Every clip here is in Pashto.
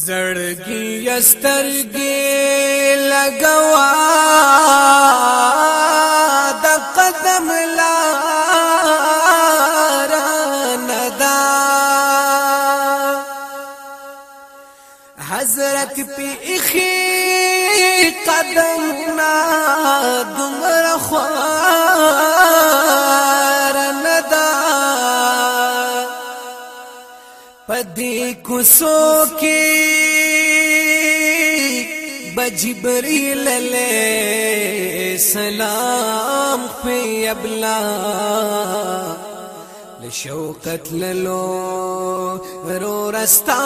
زړګي استرګي لګوا د قدم لار ندا حضرت پی اخي قدمنا پدې کوسو کې بجبريل له سلام په ابلا لشوقت للو رو رستا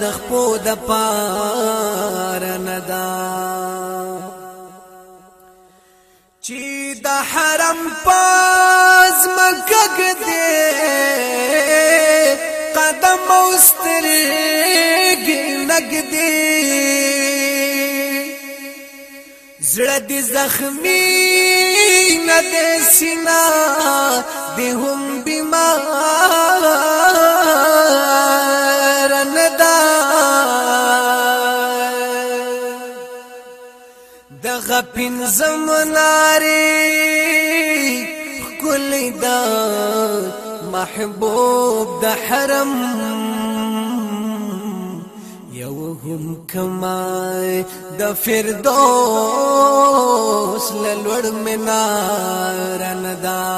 د خپو د پار ندا چې د حرم پار زمکګ دې قدم اوسترګي نګدي زړه دې زخمي نه دې سینا دې هم بیمار نه دا دغه پین زمناري گل دا محبوب دا حرم یو هم کمای د فردوس للوړ منار ندا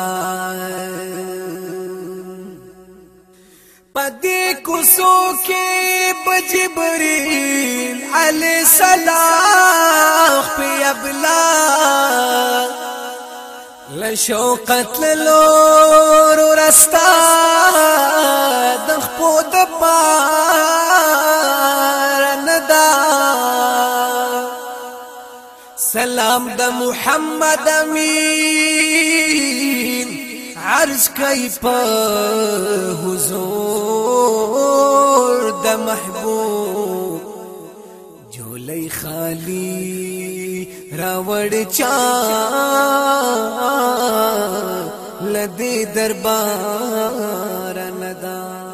پدی کسو کے بجبریل علی صلاح پی ابلاغ له شوقت لور رستا د خپو د پار ندا سلام د محمد امین عرض کوي په حضور د محبوب جولای خالی रावण चा लदे दरबार नदा